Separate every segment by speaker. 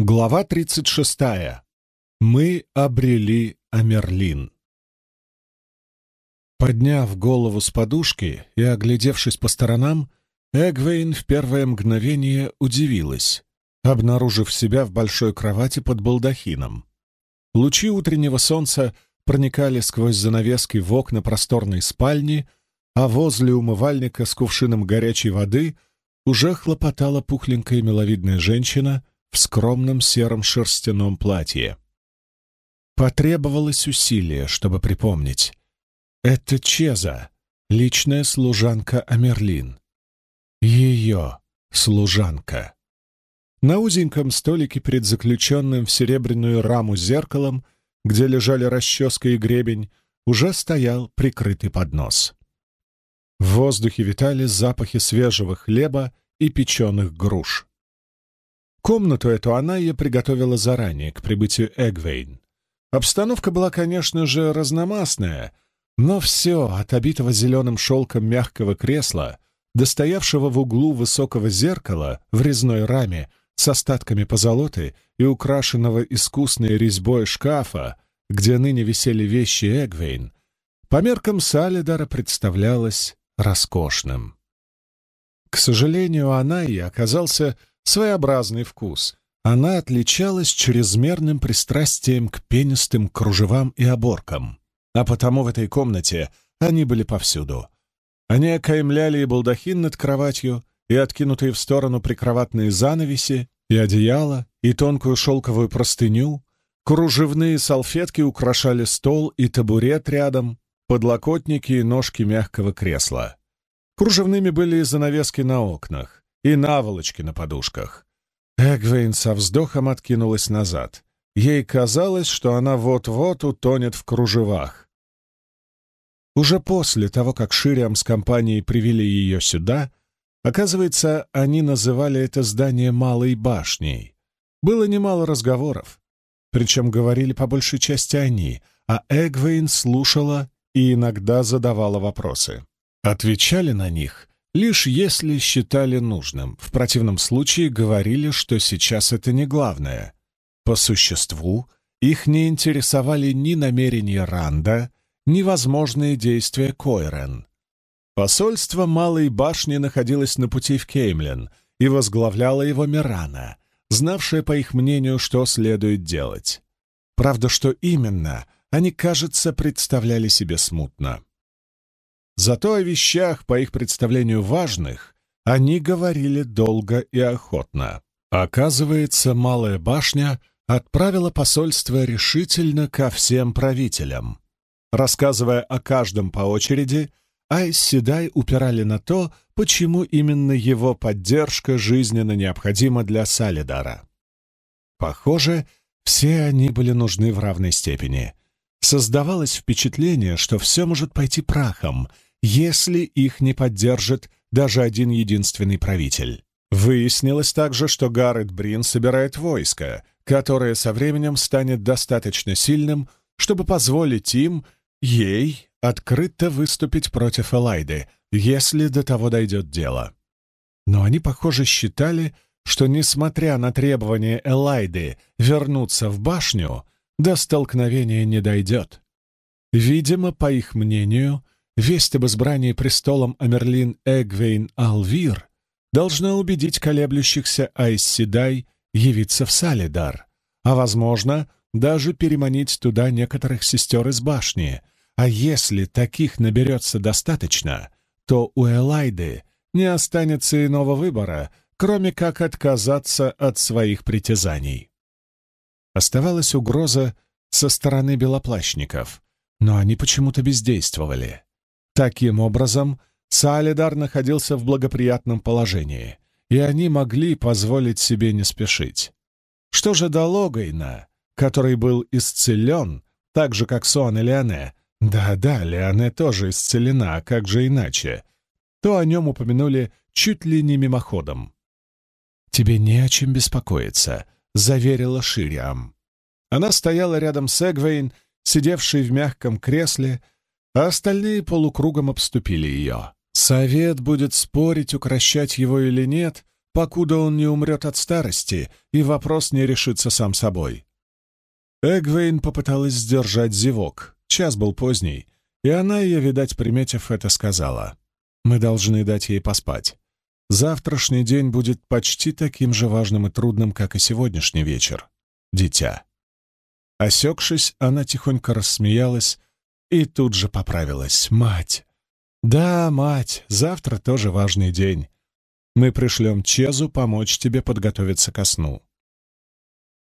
Speaker 1: Глава 36. Мы обрели Амерлин. Подняв голову с подушки и оглядевшись по сторонам, Эгвейн в первое мгновение удивилась, обнаружив себя в большой кровати под балдахином. Лучи утреннего солнца проникали сквозь занавески в окна просторной спальни, а возле умывальника с кувшином горячей воды уже хлопотала пухленькая миловидная женщина в скромном сером шерстяном платье. Потребовалось усилие, чтобы припомнить. Это Чеза, личная служанка Амерлин. Ее служанка. На узеньком столике перед заключенным в серебряную раму зеркалом, где лежали расческа и гребень, уже стоял прикрытый поднос. В воздухе витали запахи свежего хлеба и печеных груш. Комнату эту она ей приготовила заранее, к прибытию Эгвейн. Обстановка была, конечно же, разномастная, но все от обитого зеленым шелком мягкого кресла до стоявшего в углу высокого зеркала в резной раме с остатками позолоты и украшенного искусной резьбой шкафа, где ныне висели вещи Эгвейн, по меркам Салидара представлялось роскошным. К сожалению, она и оказался своеобразный вкус. Она отличалась чрезмерным пристрастием к пенистым кружевам и оборкам, а потому в этой комнате они были повсюду. Они окаймляли и балдахин над кроватью, и откинутые в сторону прикроватные занавеси, и одеяло, и тонкую шелковую простыню, кружевные салфетки украшали стол и табурет рядом, подлокотники и ножки мягкого кресла. Кружевными были и занавески на окнах, и наволочки на подушках. Эгвейн со вздохом откинулась назад. Ей казалось, что она вот-вот утонет в кружевах. Уже после того, как Шириам с компанией привели ее сюда, оказывается, они называли это здание Малой башней. Было немало разговоров, причем говорили по большей части они, а Эгвейн слушала и иногда задавала вопросы. Отвечали на них лишь если считали нужным, в противном случае говорили, что сейчас это не главное. По существу, их не интересовали ни намерения Ранда, ни возможные действия Койрен. Посольство Малой башни находилось на пути в Кеймлен и возглавляла его Мирана, знавшая, по их мнению, что следует делать. Правда, что именно, они, кажется, представляли себе смутно. Зато о вещах, по их представлению важных, они говорили долго и охотно. Оказывается, Малая башня отправила посольство решительно ко всем правителям. Рассказывая о каждом по очереди, Айс упирали на то, почему именно его поддержка жизненно необходима для Салидара. Похоже, все они были нужны в равной степени. Создавалось впечатление, что все может пойти прахом, если их не поддержит даже один единственный правитель. Выяснилось также, что Гаррет Брин собирает войско, которое со временем станет достаточно сильным, чтобы позволить им, ей, открыто выступить против Элайды, если до того дойдет дело. Но они, похоже, считали, что, несмотря на требования Элайды вернуться в башню, до столкновения не дойдет. Видимо, по их мнению, Весть об избрании престолом Амерлин Эгвейн Алвир должна убедить колеблющихся Айсседай явиться в Салидар, а, возможно, даже переманить туда некоторых сестер из башни. А если таких наберется достаточно, то у Элайды не останется иного выбора, кроме как отказаться от своих притязаний. Оставалась угроза со стороны белоплащников, но они почему-то бездействовали. Таким образом, Салидар находился в благоприятном положении, и они могли позволить себе не спешить. Что же до Логайна, который был исцелен, так же, как Суан и Леоне, да-да, Леоне тоже исцелена, а как же иначе, то о нем упомянули чуть ли не мимоходом. «Тебе не о чем беспокоиться», — заверила Шириам. Она стояла рядом с Эгвейн, сидевшей в мягком кресле, а остальные полукругом обступили ее. Совет будет спорить, укращать его или нет, покуда он не умрет от старости, и вопрос не решится сам собой. Эгвейн попыталась сдержать зевок. Час был поздний, и она ее, видать, приметив это, сказала. «Мы должны дать ей поспать. Завтрашний день будет почти таким же важным и трудным, как и сегодняшний вечер. Дитя». Осекшись, она тихонько рассмеялась и тут же поправилась. «Мать!» «Да, мать, завтра тоже важный день. Мы пришлем Чезу помочь тебе подготовиться ко сну».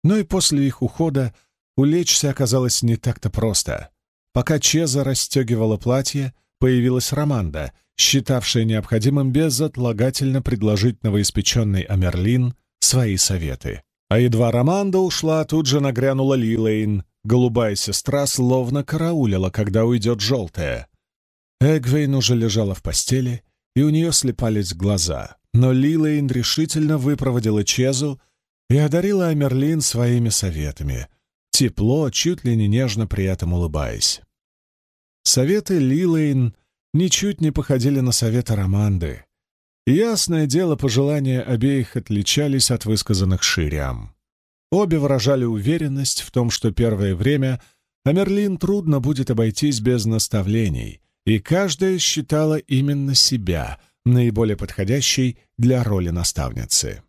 Speaker 1: Но и после их ухода улечься оказалось не так-то просто. Пока Чеза расстегивала платье, появилась Романда, считавшая необходимым безотлагательно предложить новоиспеченный Амерлин свои советы. А едва Романда ушла, тут же нагрянула Лилейн. Голубая сестра словно караулила, когда уйдет желтая. Эгвейн уже лежала в постели, и у нее слепались глаза. Но Лилейн решительно выпроводила Чезу и одарила Амерлин своими советами — тепло, чуть ли не нежно при этом улыбаясь. Советы Лилейн ничуть не походили на советы Романды. Ясное дело, пожелания обеих отличались от высказанных Шириам. Обе выражали уверенность в том, что первое время Амерлин трудно будет обойтись без наставлений, и каждая считала именно себя наиболее подходящей для роли наставницы.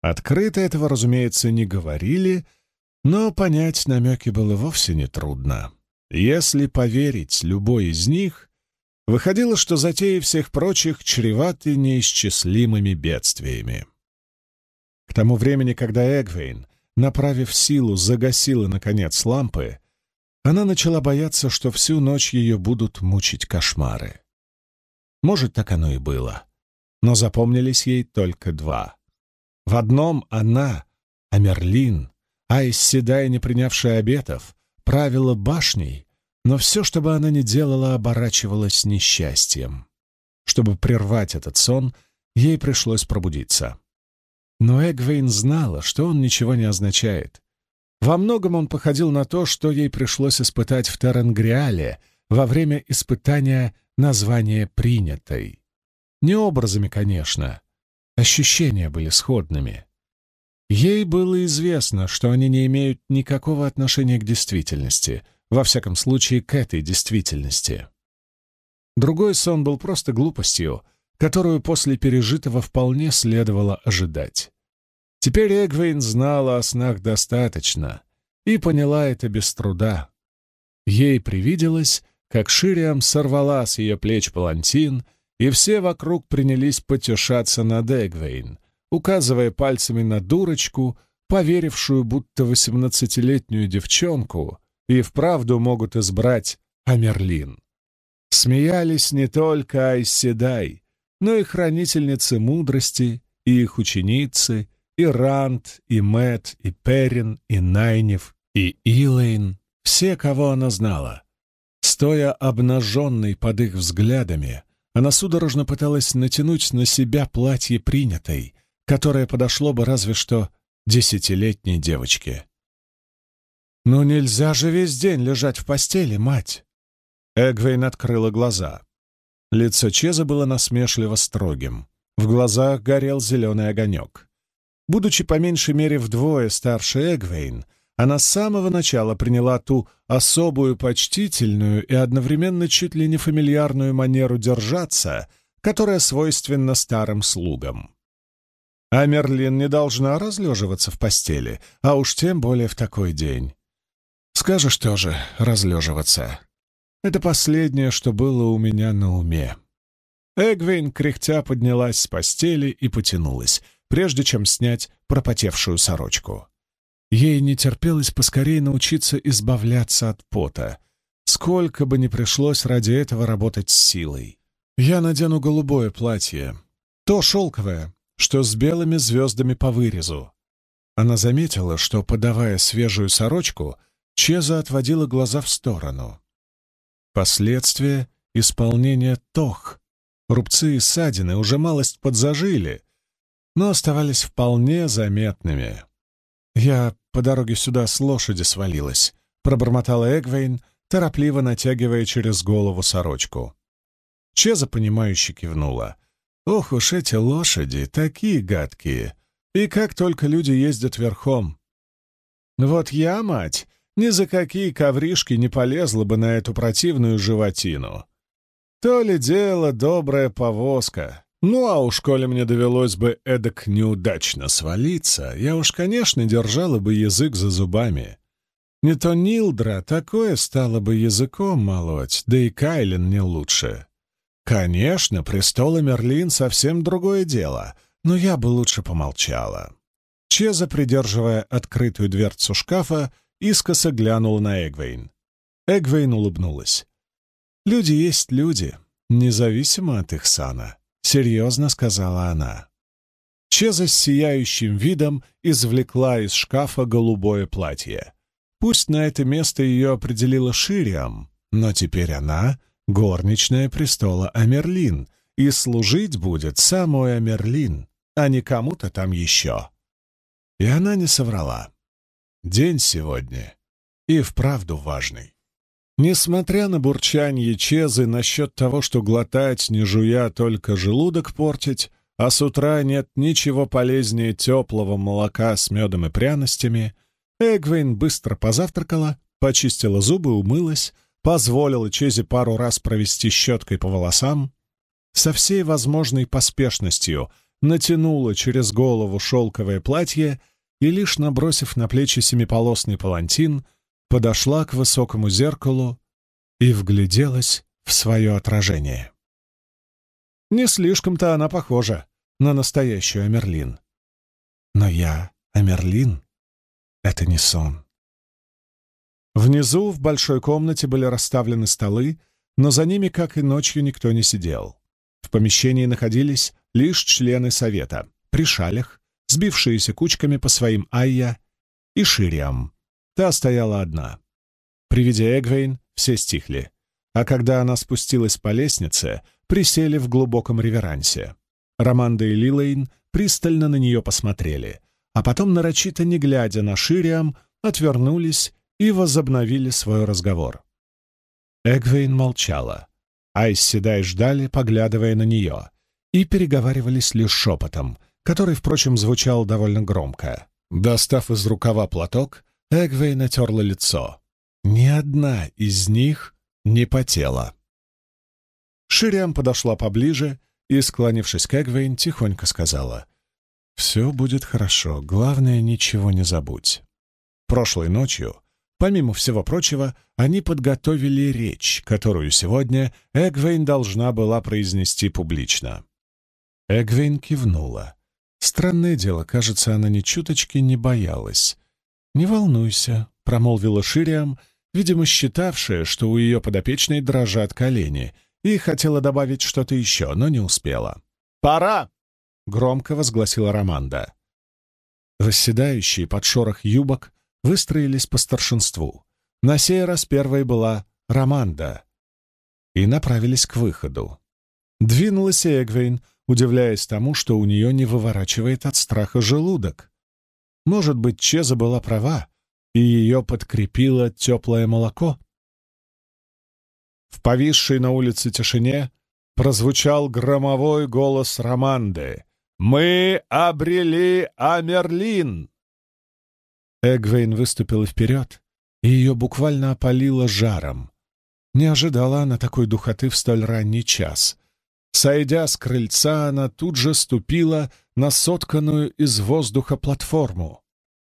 Speaker 1: Открыто этого, разумеется, не говорили — но понять намеки было вовсе не трудно. Если поверить любой из них, выходило, что затеи всех прочих чреваты неисчислимыми бедствиями. К тому времени, когда Эгвейн, направив силу, загасила, наконец, лампы, она начала бояться, что всю ночь ее будут мучить кошмары. Может, так оно и было. Но запомнились ей только два. В одном она, а Мерлин, Айс, седая, не принявшая обетов, правила башней, но все, что бы она ни делала, оборачивалось несчастьем. Чтобы прервать этот сон, ей пришлось пробудиться. Но Эгвейн знала, что он ничего не означает. Во многом он походил на то, что ей пришлось испытать в Теренгриале во время испытания названия принятой. Не образами, конечно. Ощущения были сходными. Ей было известно, что они не имеют никакого отношения к действительности, во всяком случае, к этой действительности. Другой сон был просто глупостью, которую после пережитого вполне следовало ожидать. Теперь Эгвейн знала о снах достаточно и поняла это без труда. Ей привиделось, как Шириам сорвала с ее плеч палантин, и все вокруг принялись потешаться над Эгвейн — указывая пальцами на дурочку, поверившую, будто восемнадцатилетнюю девчонку и вправду могут избрать Амерлин. Смеялись не только Айседай, но и хранительницы мудрости, и их ученицы, и Рант, и Мэт, и Перин, и Найнев, и Илэйн, все, кого она знала. Стоя обнаженной под их взглядами, она судорожно пыталась натянуть на себя платье принятой, которое подошло бы разве что десятилетней девочке. «Ну нельзя же весь день лежать в постели, мать!» Эгвейн открыла глаза. Лицо Чеза было насмешливо строгим. В глазах горел зеленый огонек. Будучи по меньшей мере вдвое старше Эгвейн, она с самого начала приняла ту особую почтительную и одновременно чуть ли не фамильярную манеру держаться, которая свойственна старым слугам. А Мерлин не должна разлеживаться в постели, а уж тем более в такой день. Скажешь тоже разлеживаться. Это последнее, что было у меня на уме. Эгвин, кряхтя, поднялась с постели и потянулась, прежде чем снять пропотевшую сорочку. Ей не терпелось поскорее научиться избавляться от пота, сколько бы ни пришлось ради этого работать с силой. Я надену голубое платье, то шелковое, что с белыми звездами по вырезу. Она заметила, что, подавая свежую сорочку, Чеза отводила глаза в сторону. Последствия исполнения тох. Рубцы и ссадины уже малость подзажили, но оставались вполне заметными. «Я по дороге сюда с лошади свалилась», — пробормотала Эгвейн, торопливо натягивая через голову сорочку. Чеза, понимающе кивнула — Ох уж эти лошади, такие гадкие. И как только люди ездят верхом. Вот я, мать, ни за какие ковришки не полезла бы на эту противную животину. То ли дело добрая повозка. Ну а уж коли мне довелось бы эдак неудачно свалиться, я уж, конечно, держала бы язык за зубами. Не то Нилдра такое стало бы языком молоть, да и Кайлен не лучше. Конечно, престол Мерлин совсем другое дело, но я бы лучше помолчала. Чеза, придерживая открытую дверцу шкафа, искоса глянул на Эгвейн. Эгвейн улыбнулась. «Люди есть люди, независимо от их сана», — серьезно сказала она. Чеза с сияющим видом извлекла из шкафа голубое платье. Пусть на это место ее определила Шириам, но теперь она — горничная престола Амерлин, и служить будет самой Амерлин, а не кому-то там еще. И она не соврала. День сегодня и вправду важный. Несмотря на бурчанье Чезы насчет того, что глотать, не жуя, только желудок портить, а с утра нет ничего полезнее теплого молока с медом и пряностями — Эгвейн быстро позавтракала, почистила зубы, умылась, позволила Чезе пару раз провести щеткой по волосам, со всей возможной поспешностью натянула через голову шелковое платье и, лишь набросив на плечи семиполосный палантин, подошла к высокому зеркалу и вгляделась в свое отражение. Не слишком-то она похожа на настоящую Амерлин. Но я Амерлин. Это не сон. Внизу в большой комнате были расставлены столы, но за ними, как и ночью, никто не сидел. В помещении находились лишь члены совета, при шалях, сбившиеся кучками по своим айя и шириам. Та стояла одна. При виде Эгвейн все стихли, а когда она спустилась по лестнице, присели в глубоком реверансе. Романда и Лилейн пристально на нее посмотрели, а потом, нарочито не глядя на Шириам, отвернулись и возобновили свой разговор. Эгвейн молчала. Айс седай ждали, поглядывая на нее, и переговаривались лишь шепотом, который, впрочем, звучал довольно громко. Достав из рукава платок, Эгвейн натерла лицо. Ни одна из них не потела. Шириам подошла поближе и, склонившись к Эгвейн, тихонько сказала — «Все будет хорошо. Главное, ничего не забудь». Прошлой ночью, помимо всего прочего, они подготовили речь, которую сегодня Эгвейн должна была произнести публично. Эгвейн кивнула. Странное дело, кажется, она ни чуточки не боялась. «Не волнуйся», — промолвила Шириам, видимо, считавшая, что у ее подопечной дрожат колени, и хотела добавить что-то еще, но не успела. «Пора!» громко возгласила Романда. Восседающие под шорох юбок выстроились по старшинству. На сей раз первой была Романда. И направились к выходу. Двинулась Эгвейн, удивляясь тому, что у нее не выворачивает от страха желудок. Может быть, Чеза была права, и ее подкрепило теплое молоко? В повисшей на улице тишине прозвучал громовой голос Романды. «Мы обрели Амерлин!» Эгвейн выступила вперед, и ее буквально опалило жаром. Не ожидала она такой духоты в столь ранний час. Сойдя с крыльца, она тут же ступила на сотканную из воздуха платформу.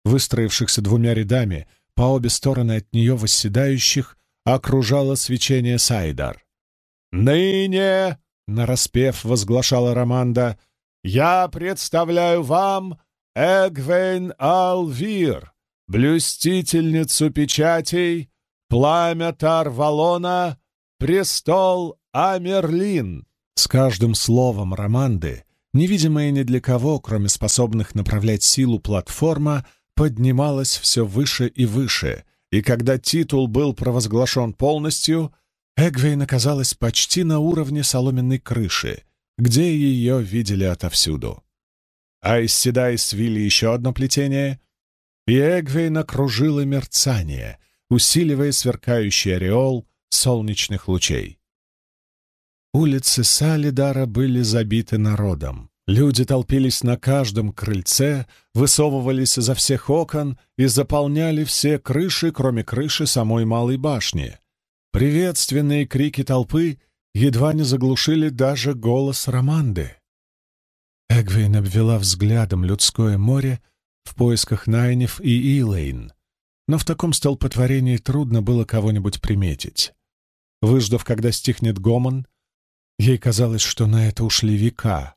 Speaker 1: Выстроившихся двумя рядами, по обе стороны от нее восседающих, окружало свечение Сайдар. «Ныне!» — нараспев возглашала Романда — я представляю вам Эгвейн Алвир, блюстительницу печатей, пламя Тарвалона, престол Амерлин. С каждым словом Романды, невидимая ни для кого, кроме способных направлять силу платформа, поднималась все выше и выше, и когда титул был провозглашен полностью, Эгвейн оказалась почти на уровне соломенной крыши, где ее видели отовсюду. А из седай свили еще одно плетение, и Эгвейн окружило мерцание, усиливая сверкающий ореол солнечных лучей. Улицы Салидара были забиты народом. Люди толпились на каждом крыльце, высовывались изо всех окон и заполняли все крыши, кроме крыши самой малой башни. Приветственные крики толпы едва не заглушили даже голос Романды. Эгвейн обвела взглядом людское море в поисках Найнев и Илэйн, но в таком столпотворении трудно было кого-нибудь приметить. Выждав, когда стихнет гомон, ей казалось, что на это ушли века.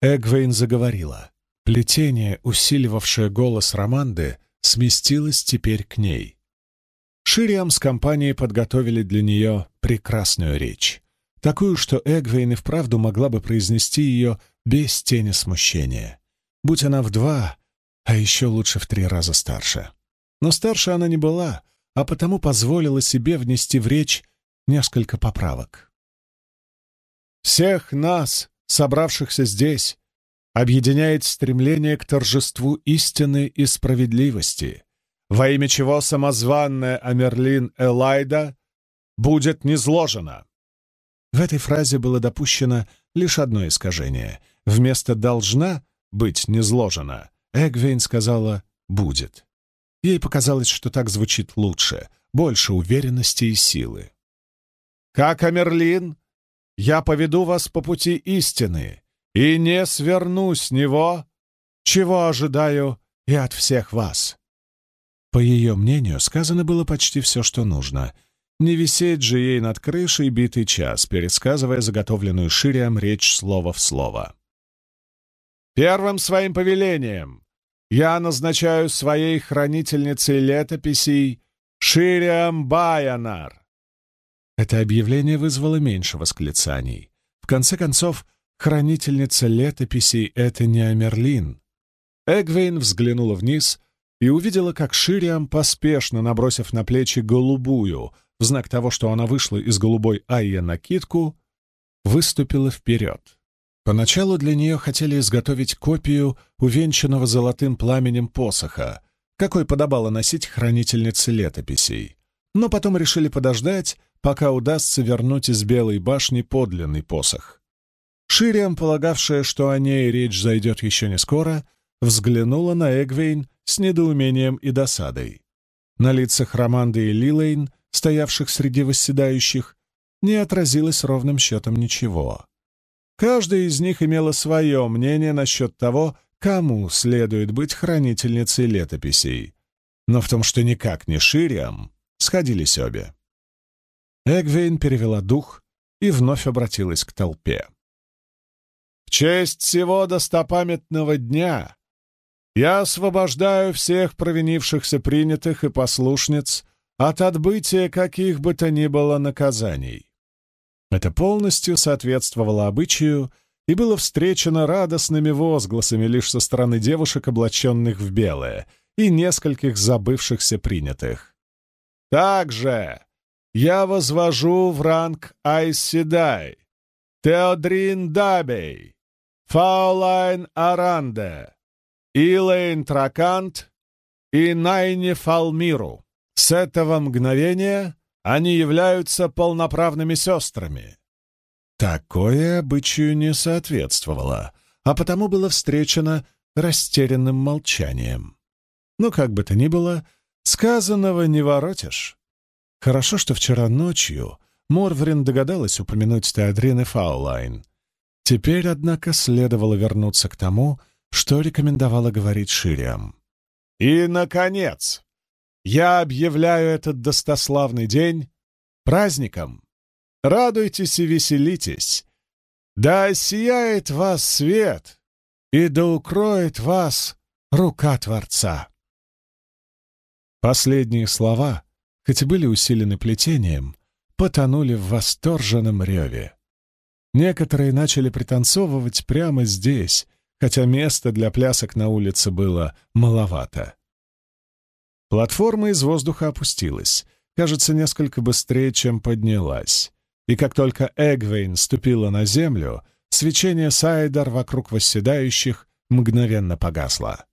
Speaker 1: Эгвейн заговорила. Плетение, усиливавшее голос Романды, сместилось теперь к ней. Шириам с компанией подготовили для нее прекрасную речь. Такую, что Эгвейн и вправду могла бы произнести ее без тени смущения. Будь она в два, а еще лучше в три раза старше. Но старше она не была, а потому позволила себе внести в речь несколько поправок. «Всех нас, собравшихся здесь, объединяет стремление к торжеству истины и справедливости, во имя чего самозванная Амерлин Элайда будет низложена». В этой фразе было допущено лишь одно искажение. Вместо «должна» быть низложена, Эгвейн сказала «будет». Ей показалось, что так звучит лучше, больше уверенности и силы. «Как Амерлин, я поведу вас по пути истины и не сверну с него, чего ожидаю и от всех вас». По ее мнению, сказано было почти все, что нужно. Не висеть же ей над крышей битый час, пересказывая заготовленную Шириам речь слово в слово. «Первым своим повелением я назначаю своей хранительницей летописей Шириам Баянар. Это объявление вызвало меньше восклицаний. В конце концов, хранительница летописей — это не Амерлин. Эгвейн взглянула вниз и увидела, как Шириам, поспешно набросив на плечи голубую, в знак того, что она вышла из голубой Айя накидку, выступила вперед. Поначалу для нее хотели изготовить копию увенчанного золотым пламенем посоха, какой подобало носить хранительнице летописей. Но потом решили подождать, пока удастся вернуть из Белой башни подлинный посох. Шириам, полагавшая, что о ней речь зайдет еще не скоро, взглянула на Эгвейн с недоумением и досадой. На лицах Романды и Лилейн, стоявших среди восседающих, не отразилось ровным счетом ничего. Каждая из них имела свое мнение насчет того, кому следует быть хранительницей летописей. Но в том, что никак не Шириам, сходились обе. Эгвейн перевела дух и вновь обратилась к толпе. «В честь всего достопамятного дня я освобождаю всех провинившихся принятых и послушниц от отбытия каких бы то ни было наказаний. Это полностью соответствовало обычаю и было встречено радостными возгласами лишь со стороны девушек, облаченных в белое, и нескольких забывшихся принятых. «Также я возвожу в ранг Айседай, Теодрин Дабей, Фаулайн Аранде, Илэйн Тракант и Найни Фалмиру. С этого мгновения они являются полноправными сестрами. Такое обычаю не соответствовало, а потому было встречено растерянным молчанием. Но как бы то ни было, сказанного не воротишь. Хорошо, что вчера ночью Морврин догадалась упомянуть Теодрин и Фаулайн. Теперь, однако, следовало вернуться к тому, что рекомендовала говорить Шириам. «И, наконец, я объявляю этот достославный день праздником. Радуйтесь и веселитесь. Да сияет вас свет, и да укроет вас рука Творца. Последние слова, хоть и были усилены плетением, потонули в восторженном реве. Некоторые начали пританцовывать прямо здесь, хотя места для плясок на улице было маловато. Платформа из воздуха опустилась, кажется, несколько быстрее, чем поднялась. И как только Эгвейн ступила на землю, свечение Сайдар вокруг восседающих мгновенно погасло.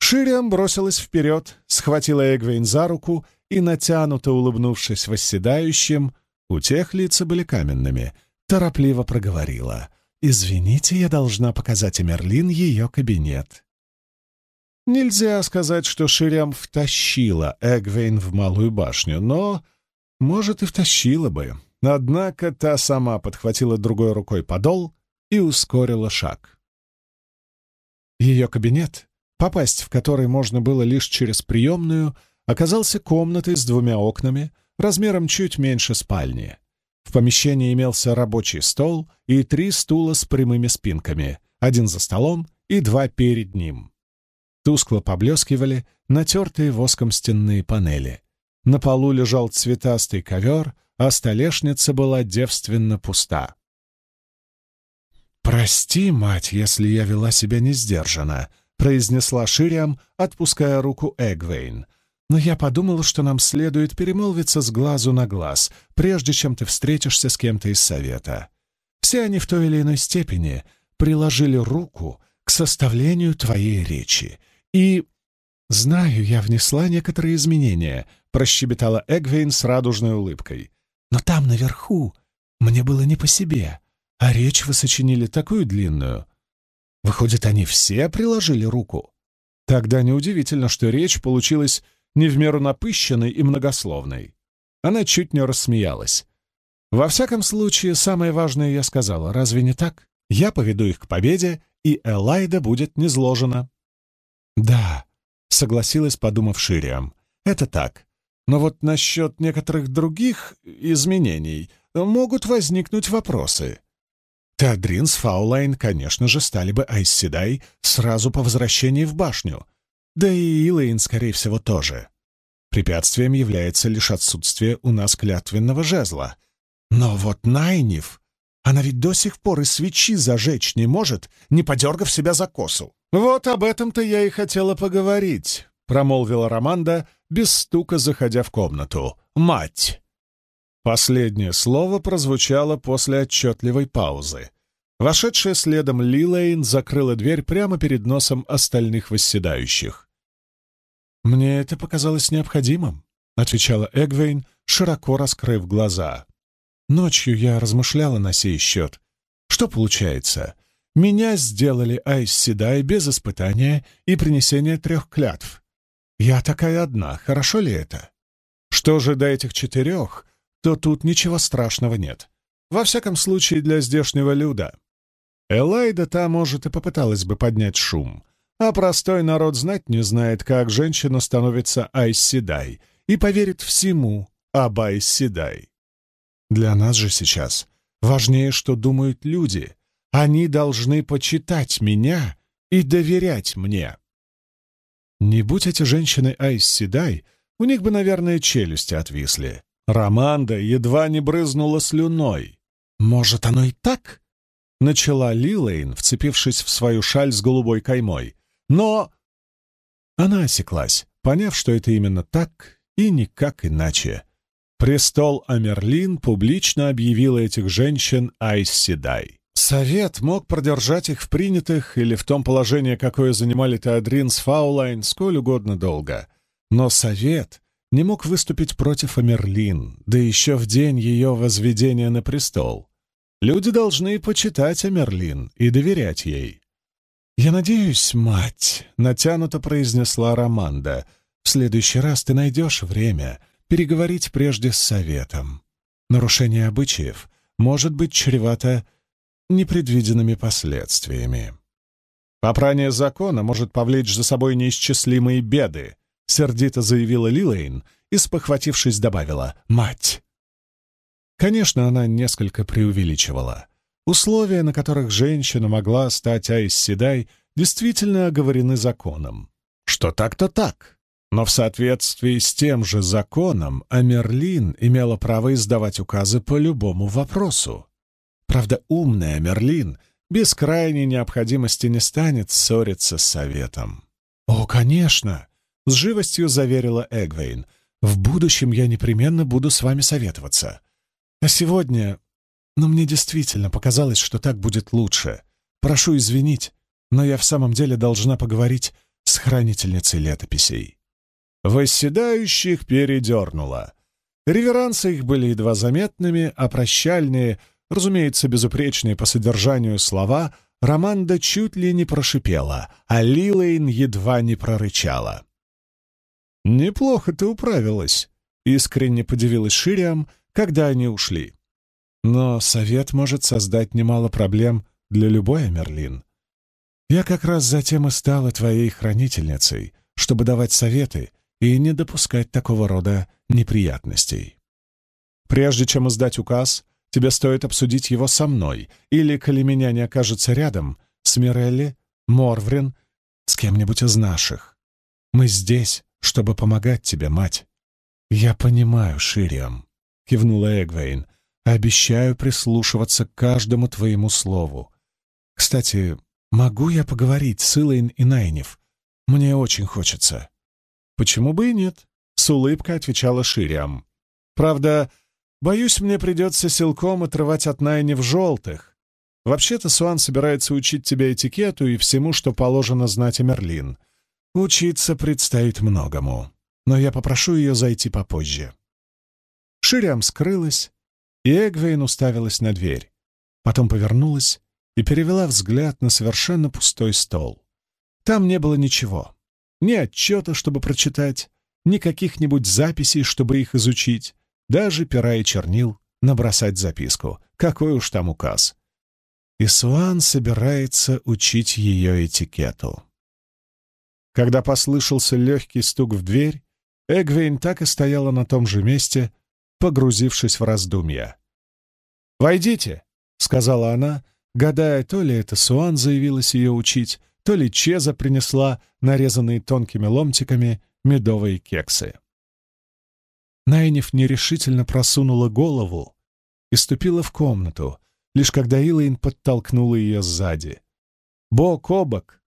Speaker 1: Шириам бросилась вперед, схватила Эгвейн за руку и, натянуто улыбнувшись восседающим, у тех лица были каменными, торопливо проговорила. «Извините, я должна показать Эмерлин ее кабинет». Нельзя сказать, что Ширям втащила Эгвейн в Малую башню, но, может, и втащила бы. Однако та сама подхватила другой рукой подол и ускорила шаг. Ее кабинет, попасть в который можно было лишь через приемную, оказался комнатой с двумя окнами, размером чуть меньше спальни. В помещении имелся рабочий стол и три стула с прямыми спинками, один за столом и два перед ним. Тускло поблескивали натертые воском стенные панели. На полу лежал цветастый ковер, а столешница была девственно пуста. «Прости, мать, если я вела себя несдержанно», — произнесла Шириам, отпуская руку Эгвейн. «Но я подумала, что нам следует перемолвиться с глазу на глаз, прежде чем ты встретишься с кем-то из совета. Все они в той или иной степени приложили руку к составлению твоей речи, и... «Знаю, я внесла некоторые изменения», — прощебетала Эгвейн с радужной улыбкой. «Но там, наверху, мне было не по себе, а речь вы сочинили такую длинную. Выходит, они все приложили руку? Тогда неудивительно, что речь получилась не в меру напыщенной и многословной». Она чуть не рассмеялась. «Во всяком случае, самое важное я сказала, разве не так? Я поведу их к победе, и Элайда будет низложена». «Да», — согласилась, подумав Шириам, — «это так. Но вот насчет некоторых других изменений могут возникнуть вопросы». Теодрин с Фаулайн, конечно же, стали бы Айсседай сразу по возвращении в башню, да и Илэйн, скорее всего, тоже. Препятствием является лишь отсутствие у нас клятвенного жезла. Но вот Найниф, она ведь до сих пор и свечи зажечь не может, не подергав себя за косу. «Вот об этом-то я и хотела поговорить», — промолвила Романда, без стука заходя в комнату. «Мать!» Последнее слово прозвучало после отчетливой паузы. Вошедшая следом Лилейн закрыла дверь прямо перед носом остальных восседающих. «Мне это показалось необходимым», — отвечала Эгвейн, широко раскрыв глаза. «Ночью я размышляла на сей счет. Что получается? Меня сделали Айс Седай без испытания и принесения трех клятв. Я такая одна, хорошо ли это? Что же до этих четырех, то тут ничего страшного нет. Во всяком случае, для здешнего люда. Элайда та, может, и попыталась бы поднять шум, а простой народ знать не знает, как женщина становится Айс Седай и поверит всему об Айс Седай. Для нас же сейчас важнее, что думают люди — они должны почитать меня и доверять мне. Не будь эти женщины Айз Седай, у них бы, наверное, челюсти отвисли. Романда едва не брызнула слюной. «Может, оно и так?» — начала Лилейн, вцепившись в свою шаль с голубой каймой. «Но...» Она осеклась, поняв, что это именно так и никак иначе. Престол Амерлин публично объявил этих женщин Айз Седай. Совет мог продержать их в принятых или в том положении, какое занимали Теодрин с Фаолайн, сколь угодно долго. Но Совет не мог выступить против Амерлин, да еще в день ее возведения на престол. Люди должны почитать Амерлин и доверять ей. «Я надеюсь, мать», — натянуто произнесла Романда, — «в следующий раз ты найдешь время переговорить прежде с Советом. Нарушение обычаев может быть чревато непредвиденными последствиями. «Попрание закона может повлечь за собой неисчислимые беды», — сердито заявила Лилейн и, спохватившись, добавила «мать». Конечно, она несколько преувеличивала. Условия, на которых женщина могла стать Айс Седай, действительно оговорены законом. Что так, то так. Но в соответствии с тем же законом Амерлин имела право издавать указы по любому вопросу. Правда, умная Мерлин без крайней необходимости не станет ссориться с советом. «О, конечно!» — с живостью заверила Эгвейн. «В будущем я непременно буду с вами советоваться. А сегодня... Но мне действительно показалось, что так будет лучше. Прошу извинить, но я в самом деле должна поговорить с хранительницей летописей». Восседающих передернуло. Реверансы их были едва заметными, а прощальные разумеется, безупречные по содержанию слова, Романда чуть ли не прошипела, а Лилейн едва не прорычала. «Неплохо ты управилась», — искренне подивилась Шириам, когда они ушли. «Но совет может создать немало проблем для любой Амерлин. Я как раз затем и стала твоей хранительницей, чтобы давать советы и не допускать такого рода неприятностей. Прежде чем издать указ, тебе стоит обсудить его со мной, или, коли меня не окажется рядом, с Мирелли, Морврин, с кем-нибудь из наших. Мы здесь, чтобы помогать тебе, мать. Я понимаю, Шириам, — кивнула Эгвейн, — обещаю прислушиваться к каждому твоему слову. Кстати, могу я поговорить с Илэйн и Найнев? Мне очень хочется. Почему бы и нет? С улыбкой отвечала Шириам. Правда, боюсь, мне придется силком отрывать от Найнев желтых. Вообще-то Суан собирается учить тебя этикету и всему, что положено знать о Мерлин. Учиться предстоит многому, но я попрошу ее зайти попозже. Шириам скрылась, и Эгвейн уставилась на дверь. Потом повернулась и перевела взгляд на совершенно пустой стол. Там не было ничего. Ни отчета, чтобы прочитать, ни каких-нибудь записей, чтобы их изучить, даже пера и чернил набросать записку. Какой уж там указ. И Суан собирается учить ее этикету. Когда послышался легкий стук в дверь, Эгвейн так и стояла на том же месте, погрузившись в раздумья. «Войдите», — сказала она, гадая, то ли это Суан заявилась ее учить, то ли Чеза принесла нарезанные тонкими ломтиками медовые кексы. Найниф нерешительно просунула голову и ступила в комнату, лишь когда Илайн подтолкнула ее сзади. Бок о бок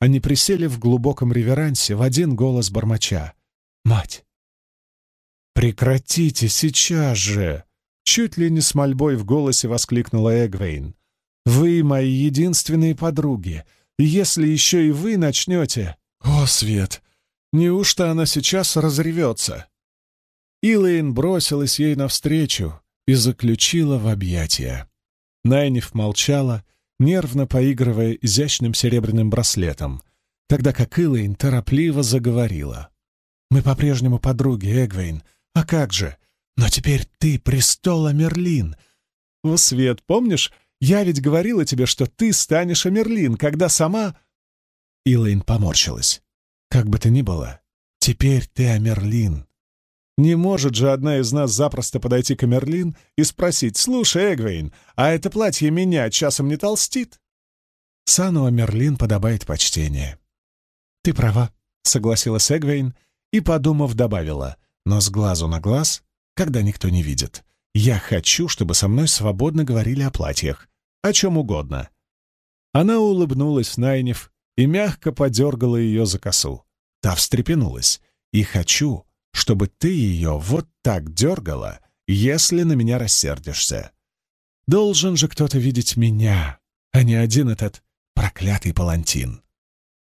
Speaker 1: они присели в глубоком реверансе в один голос бормоча. «Мать!» «Прекратите сейчас же!» Чуть ли не с мольбой в голосе воскликнула Эгвейн. «Вы мои единственные подруги, если еще и вы начнете...» «О, Свет! Неужто она сейчас разревется?» Илэйн бросилась ей навстречу и заключила в объятия. Найниф молчала, нервно поигрывая изящным серебряным браслетом, тогда как Илэйн торопливо заговорила. «Мы по-прежнему подруги, Эгвейн. А как же? Но теперь ты престола Мерлин. О, Свет, помнишь, я ведь говорила тебе, что ты станешь Амерлин, когда сама...» Илэйн поморщилась. «Как бы то ни было, теперь ты Амерлин. Не может же одна из нас запросто подойти к Мерлин и спросить, «Слушай, Эгвейн, а это платье меня часом не толстит?» Сану Мерлин подобает почтение. «Ты права», — согласилась Эгвейн и, подумав, добавила, «но с глазу на глаз, когда никто не видит. Я хочу, чтобы со мной свободно говорили о платьях, о чем угодно». Она улыбнулась Найнев и мягко подергала ее за косу. Та встрепенулась. «И хочу, чтобы ты ее вот так дергала, если на меня рассердишься. Должен же кто-то видеть меня, а не один этот проклятый палантин.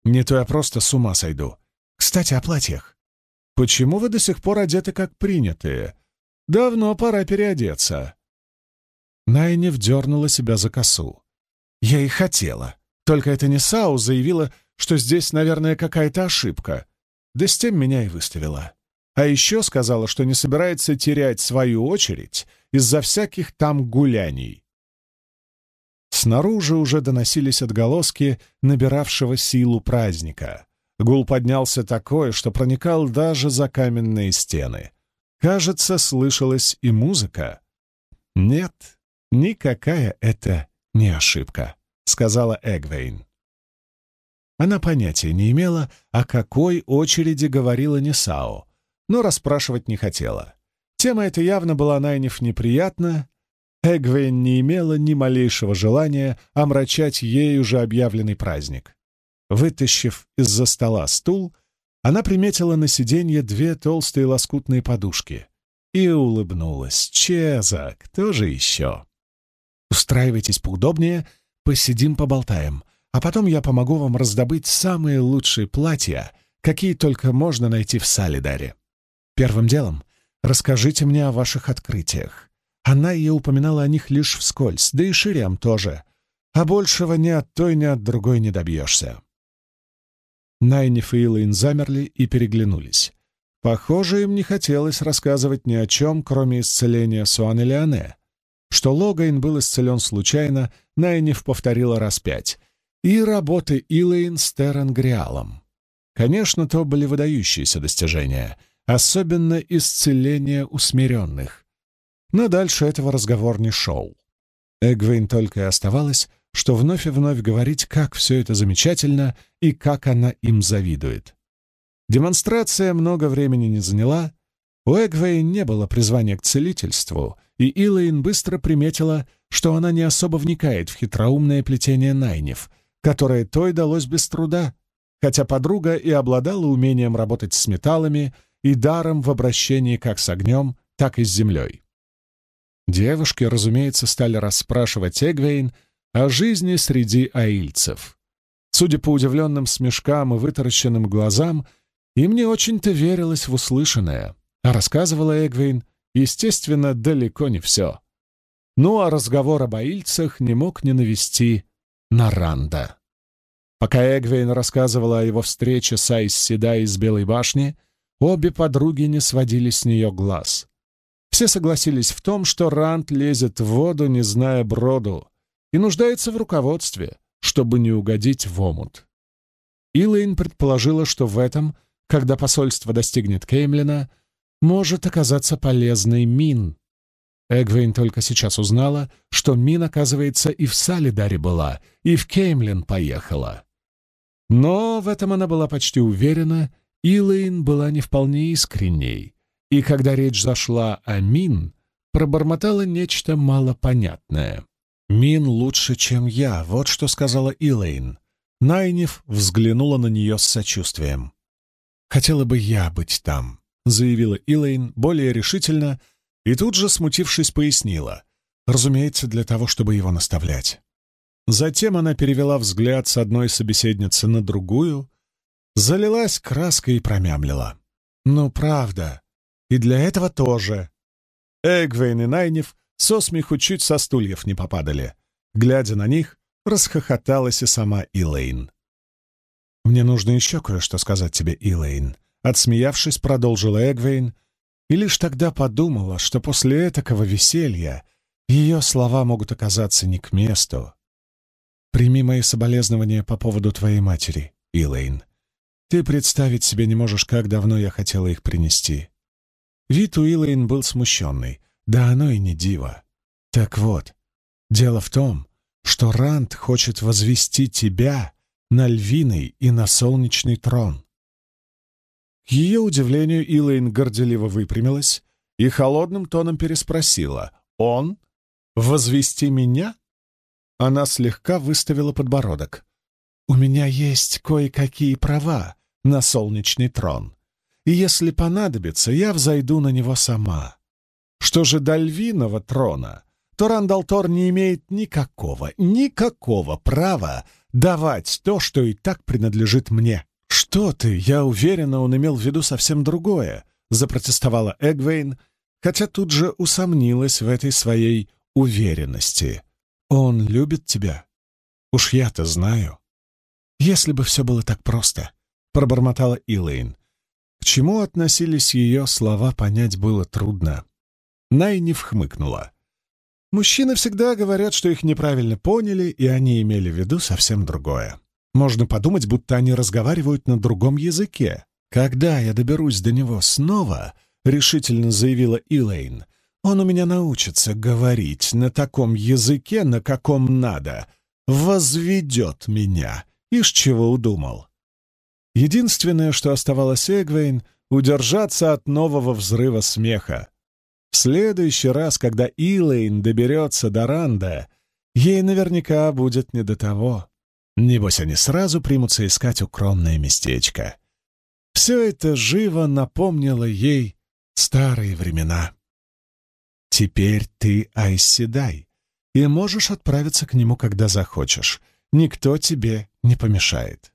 Speaker 1: Не то я просто с ума сойду. Кстати, о платьях. Почему вы до сих пор одеты как принятые? Давно пора переодеться. Найнев дернула себя за косу. Я и хотела. Только это не Сау заявила, что здесь, наверное, какая-то ошибка. Да с тем меня и выставила. А еще сказала, что не собирается терять свою очередь из-за всяких там гуляний. Снаружи уже доносились отголоски набиравшего силу праздника. Гул поднялся такой, что проникал даже за каменные стены. Кажется, слышалась и музыка. «Нет, никакая это не ошибка», — сказала Эгвейн. Она понятия не имела, о какой очереди говорила Несао, но расспрашивать не хотела. Тема эта явно была Найниф неприятна. Эгвейн не имела ни малейшего желания омрачать ей уже объявленный праздник. Вытащив из-за стола стул, она приметила на сиденье две толстые лоскутные подушки и улыбнулась. «Чеза, кто же еще?» «Устраивайтесь поудобнее, посидим, поболтаем, а потом я помогу вам раздобыть самые лучшие платья, какие только можно найти в Салидаре». Первым делом расскажите мне о ваших открытиях. она и упоминала о них лишь вскользь, да и Шириам тоже. А большего ни от той, ни от другой не добьешься. Найниф и Илайн замерли и переглянулись. Похоже, им не хотелось рассказывать ни о чем, кроме исцеления Суан Леоне. Что Логайн был исцелен случайно, Найниф повторила раз пять. И работы Илайн с Теренгриалом. Конечно, то были выдающиеся достижения, особенно исцеление усмиренных. Но дальше этого разговор не шел. Эгвейн только и оставалось, что вновь и вновь говорить, как все это замечательно и как она им завидует. Демонстрация много времени не заняла, у Эгвейн не было призвания к целительству, и Илэйн быстро приметила, что она не особо вникает в хитроумное плетение Найнев, которое той далось без труда, хотя подруга и обладала умением работать с металлами и даром в обращении как с огнем, так и с землей. Девушки, разумеется, стали расспрашивать Эгвейн о жизни среди аильцев. Судя по удивленным смешкам и вытаращенным глазам, им не очень-то верилось в услышанное, а рассказывала Эгвейн, естественно, далеко не все. Ну а разговор об аильцах не мог не навести на Ранда. Пока Эгвейн рассказывала о его встрече с Айс Седай из Белой башни, обе подруги не сводили с нее глаз. Все согласились в том, что Ранд лезет в воду, не зная броду, и нуждается в руководстве, чтобы не угодить в омут. Илэйн предположила, что в этом, когда посольство достигнет Кеймлина, может оказаться полезной Мин. Эгвейн только сейчас узнала, что Мин, оказывается, и в Салидаре была, и в Кеймлин поехала. Но в этом она была почти уверена, Илэйн была не вполне искренней, и когда речь зашла о Мин, пробормотала нечто малопонятное. «Мин лучше, чем я», — вот что сказала Илэйн. Найниф взглянула на нее с сочувствием. «Хотела бы я быть там», — заявила Илэйн более решительно и тут же, смутившись, пояснила. Разумеется, для того, чтобы его наставлять. Затем она перевела взгляд с одной собеседницы на другую, залилась краской и промямлила. «Ну, правда. И для этого тоже». Эгвейн и Найнев со смеху чуть со стульев не попадали. Глядя на них, расхохоталась и сама Илэйн. «Мне нужно еще кое-что сказать тебе, Илэйн», — отсмеявшись, продолжила Эгвейн, и лишь тогда подумала, что после этакого веселья ее слова могут оказаться не к месту. Прими мои соболезнования по поводу твоей матери, Илэйн. Ты представить себе не можешь, как давно я хотела их принести. Вид у Илэйн был смущенный, да оно и не диво. Так вот, дело в том, что Ранд хочет возвести тебя на львиный и на солнечный трон. К ее удивлению Илэйн горделиво выпрямилась и холодным тоном переспросила «Он? Возвести меня?» Она слегка выставила подбородок. «У меня есть кое-какие права на солнечный трон, и если понадобится, я взойду на него сама. Что же до львиного трона, то Рандалтор не имеет никакого, никакого права давать то, что и так принадлежит мне». «Что ты? Я уверена, он имел в виду совсем другое», — запротестовала Эгвейн, хотя тут же усомнилась в этой своей уверенности. Он любит тебя. Уж я-то знаю. Если бы все было так просто, — пробормотала Илэйн. К чему относились ее слова, понять было трудно. Найниф хмыкнула. Мужчины всегда говорят, что их неправильно поняли, и они имели в виду совсем другое. Можно подумать, будто они разговаривают на другом языке. Когда я доберусь до него снова, — решительно заявила Илэйн, он у меня научится говорить на таком языке, на каком надо. Возведет меня. Ишь чего удумал. Единственное, что оставалось Эгвейн, удержаться от нового взрыва смеха. В следующий раз, когда Илэйн доберется до Ранда, ей наверняка будет не до того. Небось, они сразу примутся искать укромное местечко. Все это живо напомнило ей старые времена. Теперь ты Айседай, и можешь отправиться к нему, когда захочешь. Никто тебе не помешает.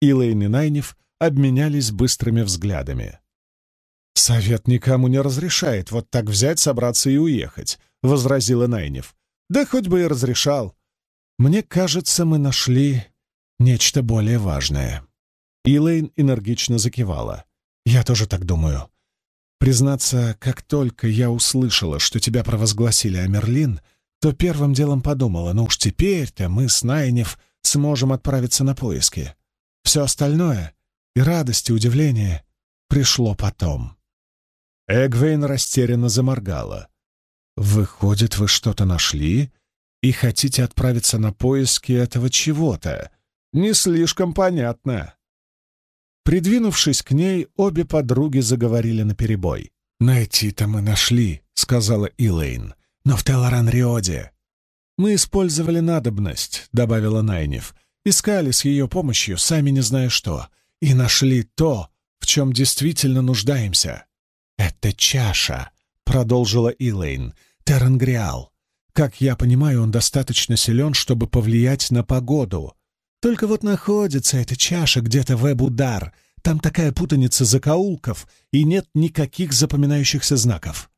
Speaker 1: Илэйн и Найнев обменялись быстрыми взглядами. «Совет никому не разрешает вот так взять, собраться и уехать», — возразила Найнев. «Да хоть бы и разрешал. Мне кажется, мы нашли нечто более важное». Илэйн энергично закивала. «Я тоже так думаю. Признаться, как только я услышала, что тебя провозгласили Амерлин, то первым делом подумала, ну уж теперь-то мы с Найнев сможем отправиться на поиски. Все остальное, и радость, и удивление, пришло потом». Эгвейн растерянно заморгала. «Выходит, вы что-то нашли и хотите отправиться на поиски этого чего-то? Не слишком понятно». Придвинувшись к ней, обе подруги заговорили наперебой. «Найти-то мы нашли», — сказала Илэйн, — «но в Телоран-Риоде». «Мы использовали надобность», — добавила Найнев. «Искали с ее помощью, сами не зная что, и нашли то, в чем действительно нуждаемся». «Это чаша», — продолжила Илэйн, — «Терангриал. Как я понимаю, он достаточно силен, чтобы повлиять на погоду. Только вот находится эта чаша где-то в Эбудар. Там такая путаница закоулков, и нет никаких запоминающихся знаков.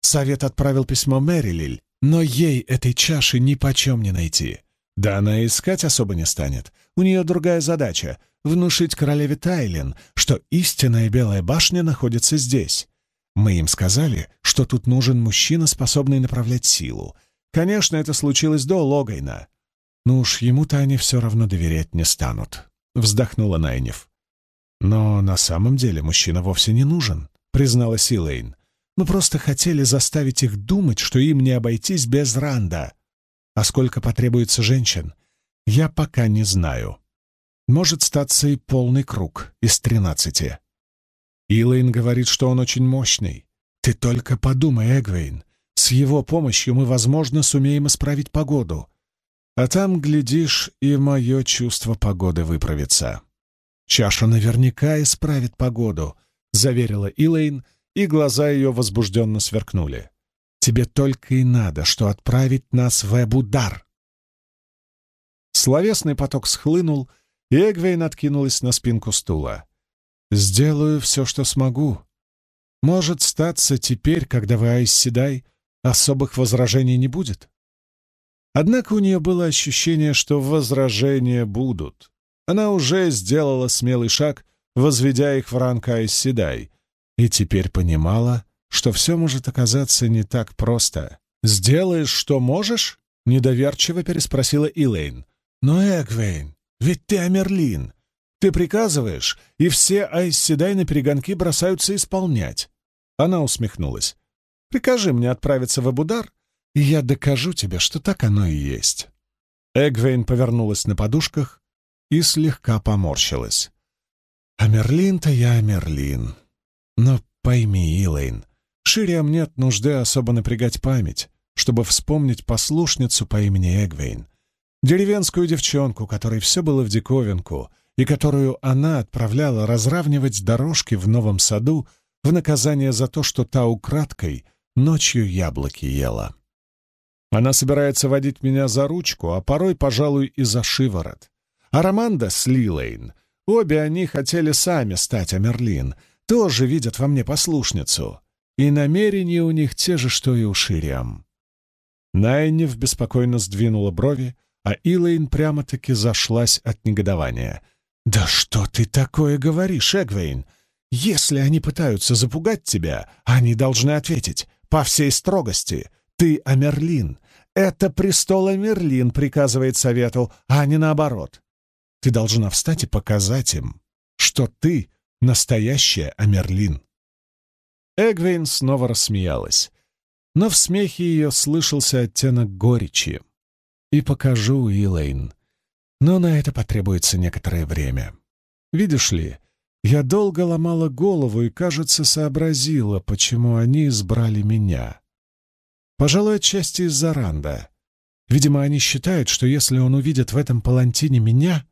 Speaker 1: Совет отправил письмо Мэрилиль, но ей этой чаши ни почем не найти. Да она искать особо не станет. У нее другая задача — внушить королеве Тайлин, что истинная Белая башня находится здесь. Мы им сказали, что тут нужен мужчина, способный направлять силу. Конечно, это случилось до Логайна, «Ну уж ему-то они все равно доверять не станут», — вздохнула Найнев. «Но на самом деле мужчина вовсе не нужен», — признала Силейн. «Мы просто хотели заставить их думать, что им не обойтись без Ранда. А сколько потребуется женщин, я пока не знаю. Может статься и полный круг из тринадцати». Илэйн говорит, что он очень мощный. Ты только подумай, Эгвейн. С его помощью мы, возможно, сумеем исправить погоду. А там, глядишь, и мое чувство погоды выправится. Чаша наверняка исправит погоду, — заверила Илэйн, и глаза ее возбужденно сверкнули. Тебе только и надо, что отправить нас в Эбудар. Словесный поток схлынул, и Эгвейн откинулась на спинку стула. «Сделаю все, что смогу. Может, статься теперь, когда вы Айсседай, особых возражений не будет?» Однако у нее было ощущение, что возражения будут. Она уже сделала смелый шаг, возведя их в ранг Айсседай, и теперь понимала, что все может оказаться не так просто. «Сделаешь, что можешь?» — недоверчиво переспросила Илэйн. «Но, Эгвейн, ведь ты Амерлин. Ты приказываешь, и все Айсседай на перегонки бросаются исполнять». Она усмехнулась. «Прикажи мне отправиться в Абудар, и я докажу тебе, что так оно и есть». Эгвейн повернулась на подушках и слегка поморщилась. «А Мерлин-то я Мерлин. Но пойми, Илэйн, Шириам нет нужды особо напрягать память, чтобы вспомнить послушницу по имени Эгвейн, деревенскую девчонку, которой все было в диковинку, и которую она отправляла разравнивать дорожки в новом саду в наказание за то, что та украдкой ночью яблоки ела. Она собирается водить меня за ручку, а порой, пожалуй, и за шиворот. А Романда с Лилейн, обе они хотели сами стать Амерлин, тоже видят во мне послушницу. И намерения у них те же, что и у Шириам. Найнев беспокойно сдвинула брови, а Илэйн прямо-таки зашлась от негодования. «Да что ты такое говоришь, Эгвейн? Если они пытаются запугать тебя, они должны ответить по всей строгости. Ты Амерлин, это престола Мерлин приказывает совету, а не наоборот. Ты должна встать и показать им, что ты настоящая Амерлин. Эгвейн снова рассмеялась, но в смехе ее слышался оттенок горечи. «И покажу, Илэйн, но на это потребуется некоторое время. Видишь ли, я долго ломала голову и, кажется, сообразила, почему они избрали меня. Пожалуй, отчасти из-за Ранда. Видимо, они считают, что если он увидит в этом палантине меня,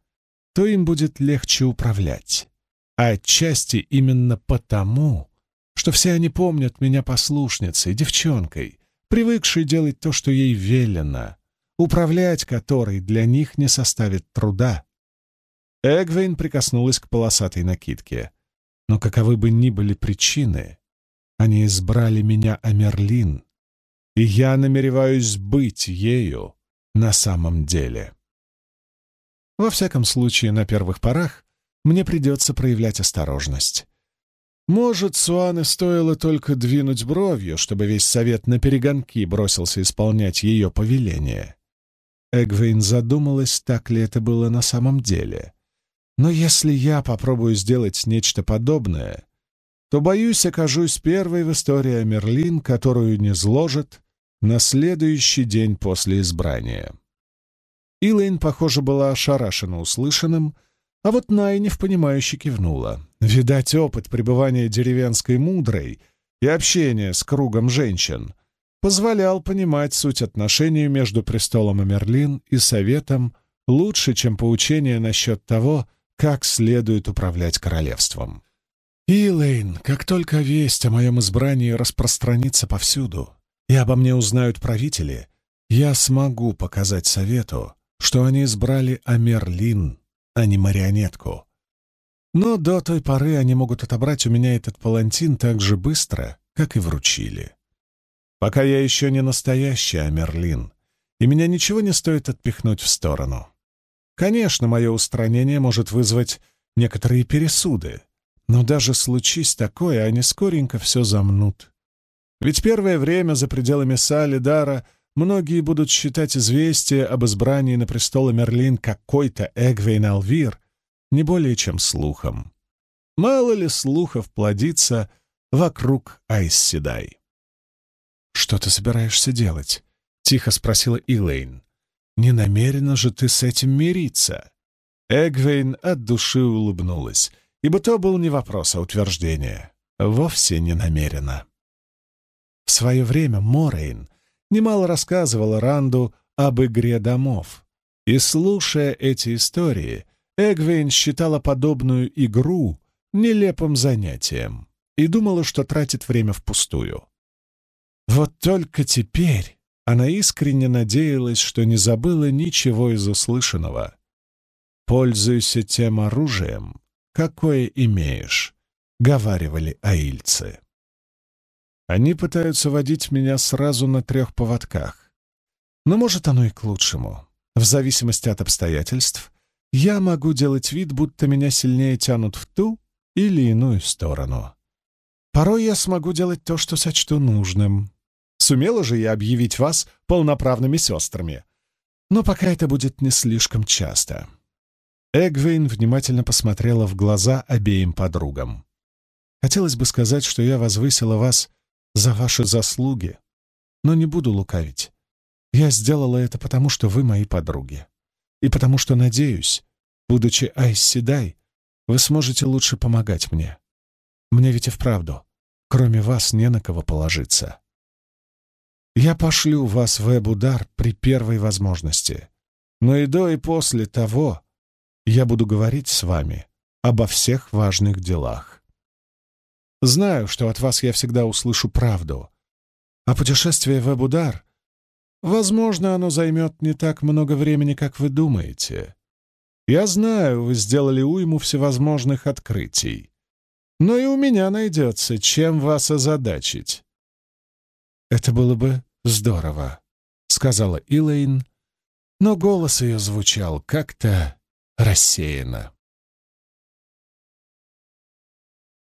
Speaker 1: то им будет легче управлять. А отчасти именно потому, что все они помнят меня послушницей, девчонкой, привыкшей делать то, что ей велено, управлять которой для них не составит труда. Эгвейн прикоснулась к полосатой накидке. Но каковы бы ни были причины, они избрали меня Амерлин, и я намереваюсь быть ею на самом деле. Во всяком случае, на первых порах мне придется проявлять осторожность. Может, Суаны стоило только двинуть бровью, чтобы весь совет на перегонки бросился исполнять ее повеление. Эгвейн задумалась, так ли это было на самом деле. Но если я попробую сделать нечто подобное, то, боюсь, окажусь первой в истории Мерлин, которую не зложат на следующий день после избрания. Илэйн, похоже, была ошарашена услышанным, а вот Найниф, понимающе кивнула. Видать, опыт пребывания деревенской мудрой и общения с кругом женщин позволял понимать суть отношений между престолом Амерлин и Советом лучше, чем поучение насчет того, как следует управлять королевством. «Илэйн, как только весть о моем избрании распространится повсюду, и обо мне узнают правители, я смогу показать Совету, что они избрали Амерлин, а не марионетку. Но до той поры они могут отобрать у меня этот палантин так же быстро, как и вручили. Пока я еще не настоящий Амерлин, и меня ничего не стоит отпихнуть в сторону. Конечно, мое устранение может вызвать некоторые пересуды, но даже случись такое, они скоренько все замнут. Ведь первое время за пределами Салидара многие будут считать известие об избрании на престол Мерлин какой-то Эгвейн Алвир не более чем слухом. Мало ли слухов плодится вокруг Айсседай. «Что ты собираешься делать?» — тихо спросила Илэйн. «Не намерена же ты с этим мириться?» Эгвейн от души улыбнулась, ибо то был не вопрос, а утверждение. Вовсе не намерена. В свое время Морейн немало рассказывала Ранду об игре домов, и, слушая эти истории, Эгвейн считала подобную игру нелепым занятием и думала, что тратит время впустую. Вот только теперь она искренне надеялась, что не забыла ничего из услышанного. «Пользуйся тем оружием, какое имеешь», — говаривали аильцы. Они пытаются водить меня сразу на трех поводках. Но, может, оно и к лучшему. В зависимости от обстоятельств я могу делать вид, будто меня сильнее тянут в ту или иную сторону. Порой я смогу делать то, что сочту нужным. Сумела же я объявить вас полноправными сестрами. Но пока это будет не слишком часто. Эгвейн внимательно посмотрела в глаза обеим подругам. Хотелось бы сказать, что я возвысила вас за ваши заслуги, но не буду лукавить. Я сделала это потому, что вы мои подруги и потому что, надеюсь, будучи Айсседай, вы сможете лучше помогать мне. Мне ведь и вправду, кроме вас, не на кого положиться. Я пошлю вас в Эбудар при первой возможности, но и до, и после того я буду говорить с вами обо всех важных делах. Знаю, что от вас я всегда услышу правду, а путешествие в Эбудар Возможно, оно займет не так много времени, как вы думаете. Я знаю, вы сделали уйму всевозможных открытий. Но и у меня найдется, чем вас озадачить. «Это было бы здорово», — сказала Илэйн, но голос ее звучал как-то рассеянно.